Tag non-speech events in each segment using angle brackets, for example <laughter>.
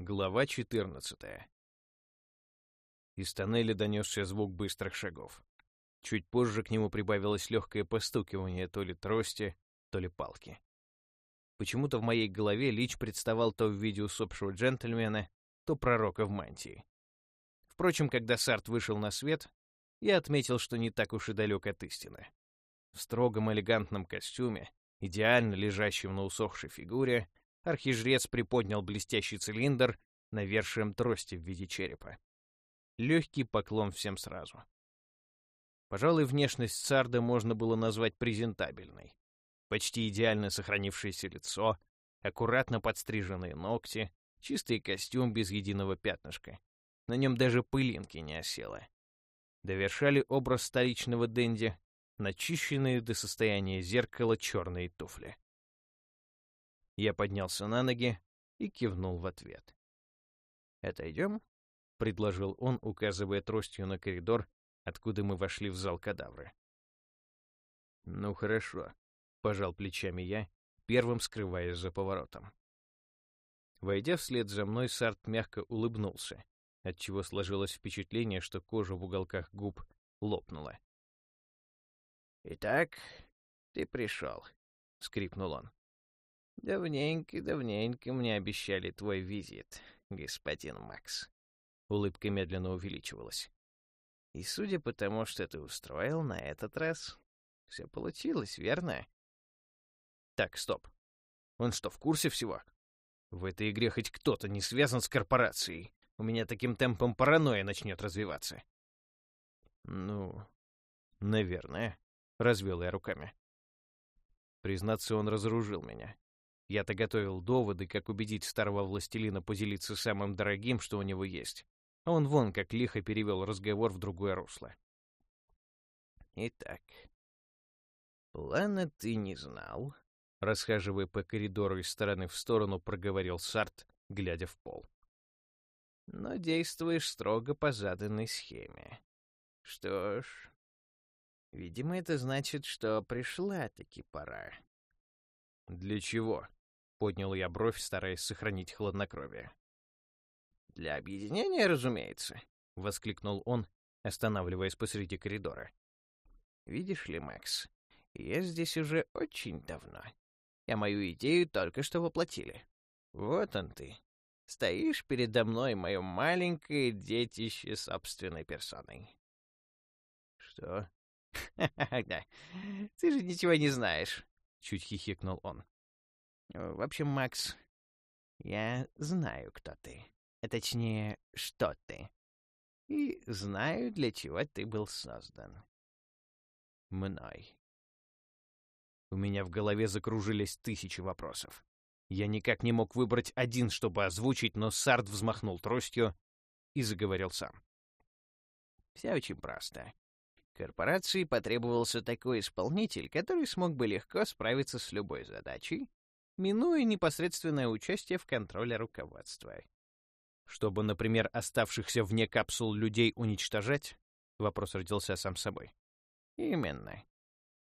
Глава 14. Из тоннеля донесся звук быстрых шагов. Чуть позже к нему прибавилось легкое постукивание то ли трости, то ли палки. Почему-то в моей голове Лич представал то в виде усопшего джентльмена, то пророка в мантии. Впрочем, когда Сарт вышел на свет, я отметил, что не так уж и далек от истины. В строгом элегантном костюме, идеально лежащем на усохшей фигуре, архижрец приподнял блестящий цилиндр навершием трости в виде черепа. Легкий поклон всем сразу. Пожалуй, внешность Сарда можно было назвать презентабельной. Почти идеально сохранившееся лицо, аккуратно подстриженные ногти, чистый костюм без единого пятнышка. На нем даже пылинки не осело. Довершали образ столичного денди начищенные до состояния зеркала черные туфли. Я поднялся на ноги и кивнул в ответ. «Отойдем?» — предложил он, указывая тростью на коридор, откуда мы вошли в зал кадавры. «Ну хорошо», — пожал плечами я, первым скрываясь за поворотом. Войдя вслед за мной, Сарт мягко улыбнулся, отчего сложилось впечатление, что кожа в уголках губ лопнула. «Итак, ты пришел», — скрипнул он. «Давненько-давненько мне обещали твой визит, господин Макс». Улыбка медленно увеличивалась. «И судя по тому, что ты устроил на этот раз, все получилось, верно?» «Так, стоп. Он что, в курсе всего? В этой игре хоть кто-то не связан с корпорацией. У меня таким темпом паранойя начнет развиваться». «Ну, наверное», — развел я руками. Признаться, он разоружил меня. Я-то готовил доводы, как убедить старого властелина поделиться самым дорогим, что у него есть. А он вон как лихо перевел разговор в другое русло. «Итак, плана ты не знал?» Расхаживая по коридору из стороны в сторону, проговорил Сарт, глядя в пол. «Но действуешь строго по заданной схеме. Что ж, видимо, это значит, что пришла-таки пора». «Для чего?» Поднял я бровь, стараясь сохранить хладнокровие. «Для объединения, разумеется», — воскликнул он, останавливаясь посреди коридора. «Видишь ли, Макс, я здесь уже очень давно, а мою идею только что воплотили. Вот он ты. Стоишь передо мной, мое маленькое детище собственной персоной». «Что?» <laughs> «Ты же ничего не знаешь», — чуть хихикнул он. В общем, Макс, я знаю, кто ты. А точнее, что ты. И знаю, для чего ты был создан. Мной. У меня в голове закружились тысячи вопросов. Я никак не мог выбрать один, чтобы озвучить, но Сард взмахнул тростью и заговорил сам. Все очень просто. Корпорации потребовался такой исполнитель, который смог бы легко справиться с любой задачей, минуя непосредственное участие в контроле руководства. Чтобы, например, оставшихся вне капсул людей уничтожать? Вопрос родился сам собой. Именно.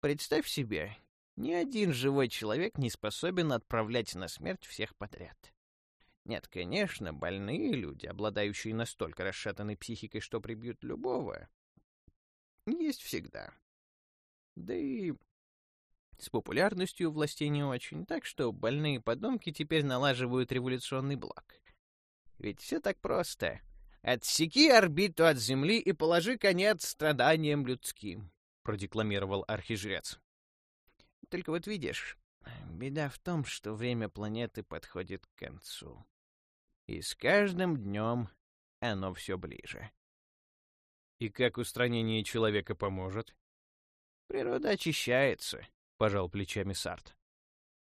Представь себе, ни один живой человек не способен отправлять на смерть всех подряд. Нет, конечно, больные люди, обладающие настолько расшатанной психикой, что прибьют любого, есть всегда. Да и с популярностью властей не очень, так что больные подонки теперь налаживают революционный блок. Ведь все так просто. «Отсеки орбиту от Земли и положи конец страданиям людским», — продекламировал архижрец. Только вот видишь, беда в том, что время планеты подходит к концу. И с каждым днем оно все ближе. И как устранение человека поможет? Природа очищается, — пожал плечами Сарт.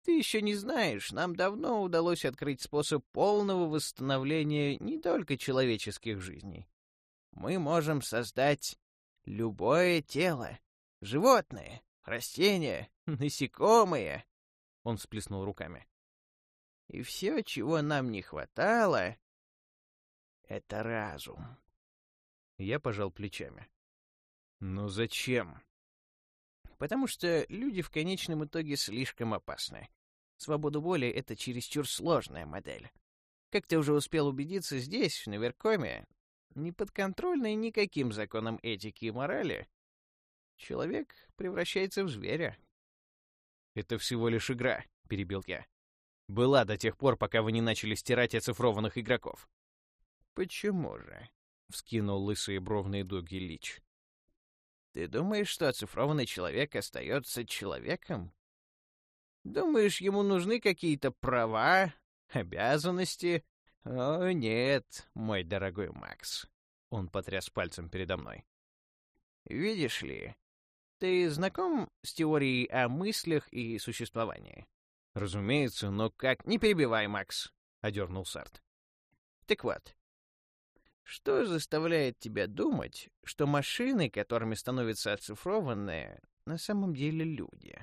«Ты еще не знаешь, нам давно удалось открыть способ полного восстановления не только человеческих жизней. Мы можем создать любое тело, животное, растение, <laughs> насекомое». Он всплеснул руками. «И все, чего нам не хватало, — это разум». Я пожал плечами. «Ну зачем?» Потому что люди в конечном итоге слишком опасны. Свобода воли — это чересчур сложная модель. Как ты уже успел убедиться здесь, на Веркоме, не подконтрольный никаким законам этики и морали, человек превращается в зверя. «Это всего лишь игра», — перебил я. «Была до тех пор, пока вы не начали стирать оцифрованных игроков». «Почему же?» — вскинул лысые бровные дуги Лич. «Ты думаешь, что оцифрованный человек остается человеком? Думаешь, ему нужны какие-то права, обязанности? О, нет, мой дорогой Макс». Он потряс пальцем передо мной. «Видишь ли, ты знаком с теорией о мыслях и существовании? Разумеется, но как... Не перебивай, Макс, одернул Сарт. Так вот, что заставляет тебя думать, что машины, которыми становятся оцифрованные, на самом деле люди?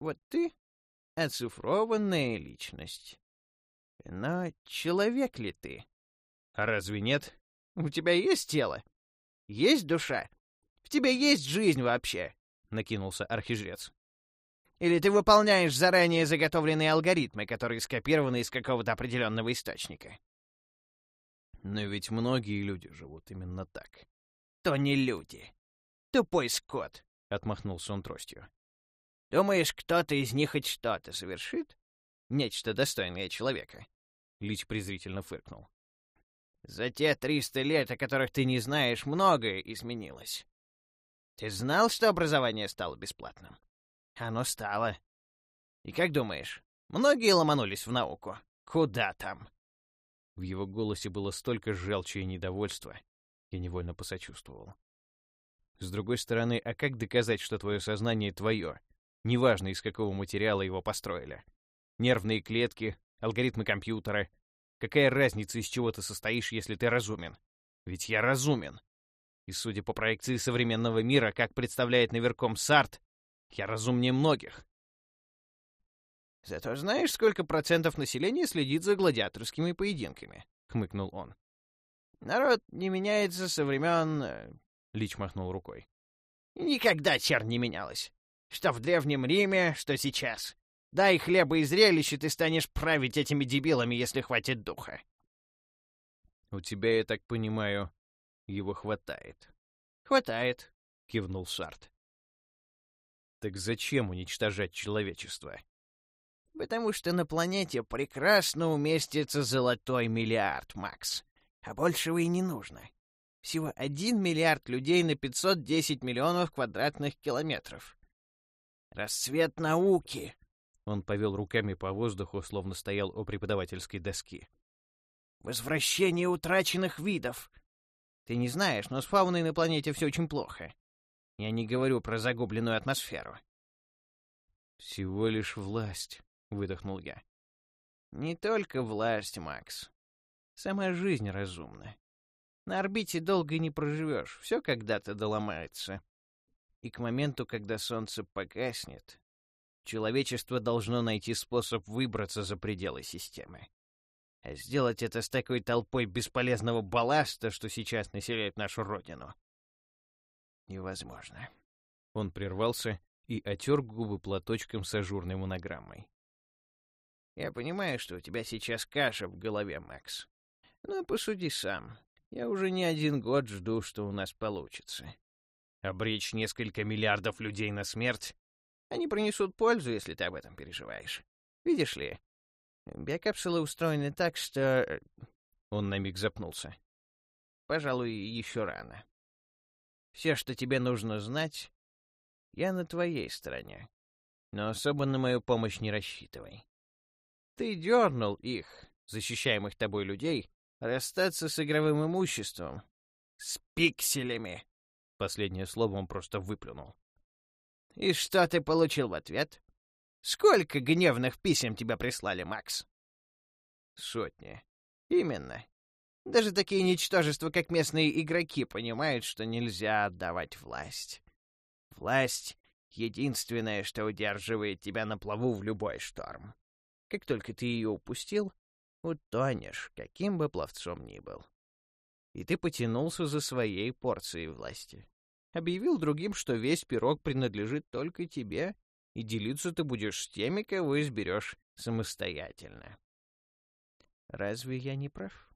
Вот ты — оцифрованная личность. Но человек ли ты? А разве нет? У тебя есть тело? Есть душа? В тебе есть жизнь вообще? — накинулся архижрец. «Или ты выполняешь заранее заготовленные алгоритмы, которые скопированы из какого-то определенного источника?» «Но ведь многие люди живут именно так». «То не люди. Тупой скот», — отмахнулся он тростью. «Думаешь, кто-то из них хоть что-то совершит? Нечто достойное человека?» Лич презрительно фыркнул. «За те триста лет, о которых ты не знаешь, многое изменилось. Ты знал, что образование стало бесплатным? Оно стало. И как думаешь, многие ломанулись в науку? Куда там? В его голосе было столько желчи и недовольства. Я невольно посочувствовал. С другой стороны, а как доказать, что твое сознание твое? Неважно, из какого материала его построили. Нервные клетки, алгоритмы компьютера. Какая разница, из чего ты состоишь, если ты разумен? Ведь я разумен. И судя по проекции современного мира, как представляет наверхом Сарт, я разумнее многих. «Зато знаешь, сколько процентов населения следит за гладиаторскими поединками?» — хмыкнул он. «Народ не меняется со времен...» э, — Лич махнул рукой. «Никогда чернь не менялась. Что в Древнем Риме, что сейчас. Дай хлеба и зрелище, ты станешь править этими дебилами, если хватит духа». «У тебя, я так понимаю, его хватает. «Хватает», — кивнул Сарт. «Так зачем уничтожать человечество?» «Потому что на планете прекрасно уместится золотой миллиард, Макс. А большего и не нужно. Всего один миллиард людей на 510 миллионов квадратных километров. Расцвет науки!» Он повел руками по воздуху, словно стоял у преподавательской доски. «Возвращение утраченных видов, ты не знаешь, но с фауной на планете все очень плохо. Я не говорю про загубленную атмосферу. «Всего лишь власть», — выдохнул я. «Не только власть, Макс. Сама жизнь разумна. На орбите долго не проживешь, все когда-то доломается. И к моменту, когда солнце погаснет, человечество должно найти способ выбраться за пределы системы. А сделать это с такой толпой бесполезного балласта, что сейчас населяет нашу родину, невозможно. Он прервался и отер губы платочком с ажурной монограммой. «Я понимаю, что у тебя сейчас каша в голове, Макс. Но посуди сам. Я уже не один год жду, что у нас получится. Обречь несколько миллиардов людей на смерть? Они принесут пользу, если ты об этом переживаешь. Видишь ли, Биокапсулы устроены так, что...» Он на миг запнулся. «Пожалуй, еще рано. Все, что тебе нужно знать, я на твоей стороне. Но особо на мою помощь не рассчитывай. Ты дернул их, защищаемых тобой людей, расстаться с игровым имуществом. С пикселями!» Последнее слово он просто выплюнул. «И что ты получил в ответ?» Сколько гневных писем тебя прислали, Макс? Сотни. Именно. Даже такие ничтожества, как местные игроки, понимают, что нельзя отдавать власть. Власть — единственное, что удерживает тебя на плаву в любой шторм. Как только ты ее упустил, утонешь, каким бы пловцом ни был. И ты потянулся за своей порцией власти. Объявил другим, что весь пирог принадлежит только тебе, и делиться ты будешь с теми, кого изберешь самостоятельно. Разве я не прав?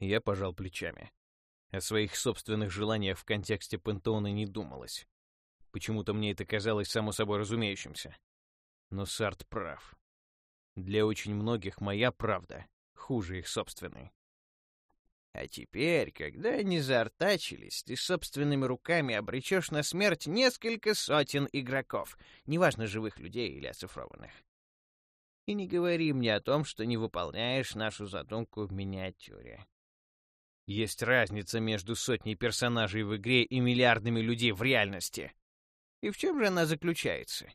Я пожал плечами. О своих собственных желаниях в контексте пантеона не думалось. Почему-то мне это казалось само собой разумеющимся. Но Сарт прав. Для очень многих моя правда хуже их собственной. А теперь, когда они заортачились, ты собственными руками обречешь на смерть несколько сотен игроков, неважно, живых людей или оцифрованных. И не говори мне о том, что не выполняешь нашу задумку в миниатюре. Есть разница между сотней персонажей в игре и миллиардами людей в реальности. И в чем же она заключается?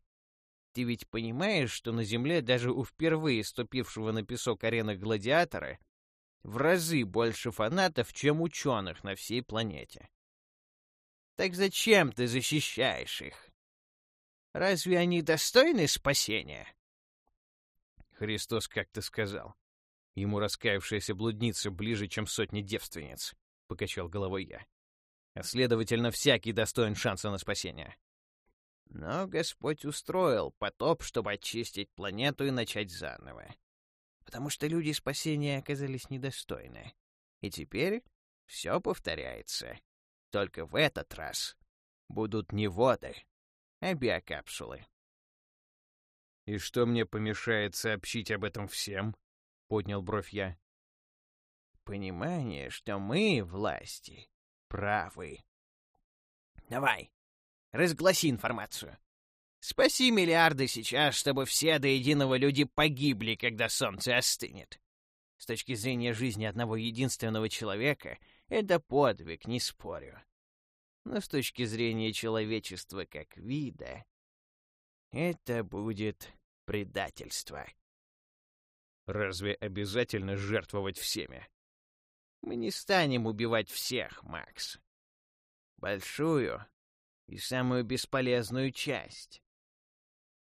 Ты ведь понимаешь, что на Земле даже у впервые ступившего на песок арены гладиатора в разы больше фанатов, чем ученых на всей планете. Так зачем ты защищаешь их? Разве они достойны спасения? Христос как-то сказал. Ему раскаявшаяся блудница ближе, чем сотни девственниц, — покачал головой я. А следовательно, всякий достоин шанса на спасение. Но Господь устроил потоп, чтобы очистить планету и начать заново потому что люди спасения оказались недостойны. И теперь все повторяется. Только в этот раз будут не воды, а биокапсулы. «И что мне помешает сообщить об этом всем?» — поднял бровь я. «Понимание, что мы, власти, правы. Давай, разгласи информацию. Спаси миллиарды сейчас, чтобы все до единого люди погибли, когда солнце остынет. С точки зрения жизни одного единственного человека, это подвиг, не спорю. Но с точки зрения человечества как вида, это будет предательство. Разве обязательно жертвовать всеми? Мы не станем убивать всех, Макс. Большую и самую бесполезную часть.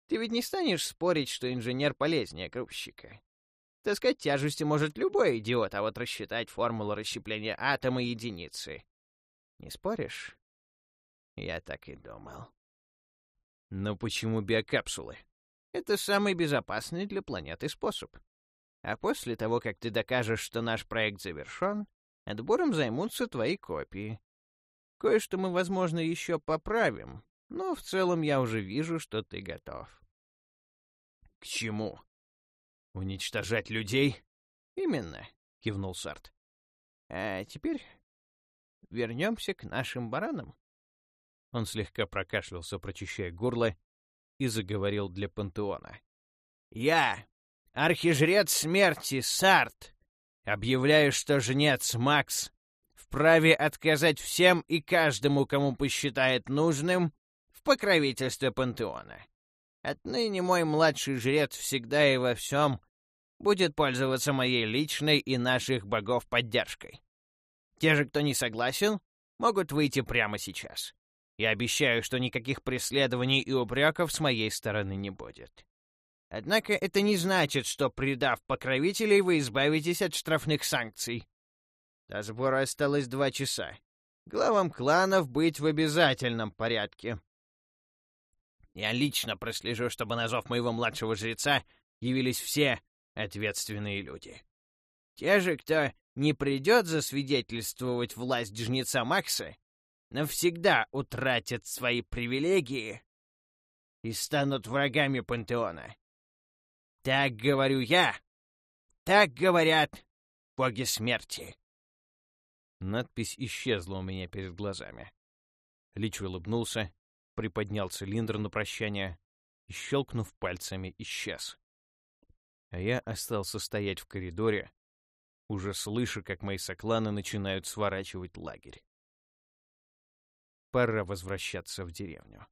Ты ведь не станешь спорить, что инженер полезнее грузчика. Таскать тяжести может любой идиот, а вот рассчитать формулу расщепления атома единицы. Не споришь? Я так и думал. Но почему биокапсулы? Это самый безопасный для планеты способ. А после того, как ты докажешь, что наш проект завершен, отбором займутся твои копии. Кое-что мы, возможно, еще поправим, но в целом я уже вижу, что ты готов. К чему? Уничтожать людей? Именно, кивнул Сарт. А теперь вернемся к нашим баранам. Он слегка прокашлялся, прочищая горло, и заговорил для пантеона. «Я, архижрец смерти Сарт, объявляю, что жнец Макс вправе отказать всем и каждому, кому посчитает нужным, покровительстве пантеона. Отныне мой младший жрец всегда и во всем будет пользоваться моей личной и наших богов поддержкой. Те же, кто не согласен, могут выйти прямо сейчас. Я обещаю, что никаких преследований и упреков с моей стороны не будет. Однако это не значит, что, предав покровителей, вы избавитесь от штрафных санкций. До сбора осталось два часа. Главам кланов быть в обязательном порядке. Я лично прослежу, чтобы на зов моего младшего жреца явились все ответственные люди. Те же, кто не придет засвидетельствовать власть жнеца Макса, навсегда утратят свои привилегии и станут врагами пантеона. Так говорю я, так говорят боги смерти. Надпись исчезла у меня перед глазами. Лич улыбнулся, приподнял цилиндр на прощание и, щелкнув пальцами, исчез. А я остался стоять в коридоре, уже слыша, как мои сокланы начинают сворачивать лагерь. Пора возвращаться в деревню.